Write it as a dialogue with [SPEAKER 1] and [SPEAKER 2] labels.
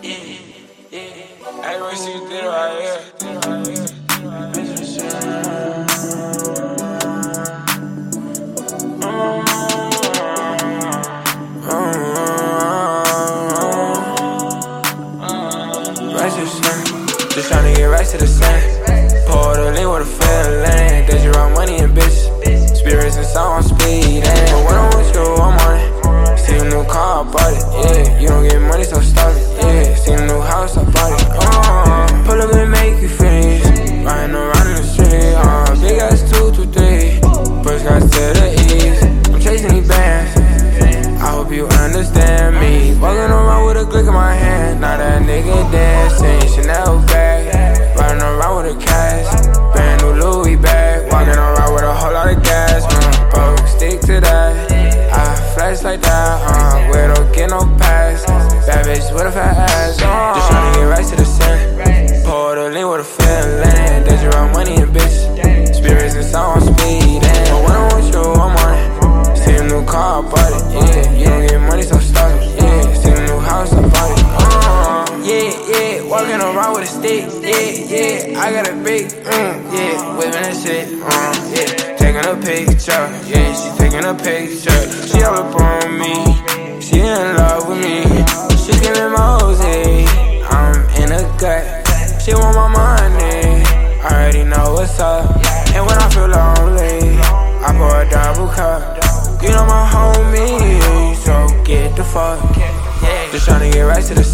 [SPEAKER 1] Yeah, yeah. I ain't gonna see you did right here. Just trying to get right to the center. Now that nigga dancing. Chanel bag. Riding around with a cash. Brand new Louis bag. Walking around with a whole lot of gas. Uh, oh, stick to that. I flash like that. Uh, we don't get no pass. Bad bitch with a fat ass. Walking around with a stick, yeah, yeah. I got a big, mm, yeah. Waving that shit, um, yeah. Taking a picture, yeah. She taking a picture. She all up on me. She in love with me. She giving my Jose. I'm in a gut. She want my money. I already know what's up. And when I feel lonely, I pour a double cup. You know my homie, so get the fuck. Just trying to get right to the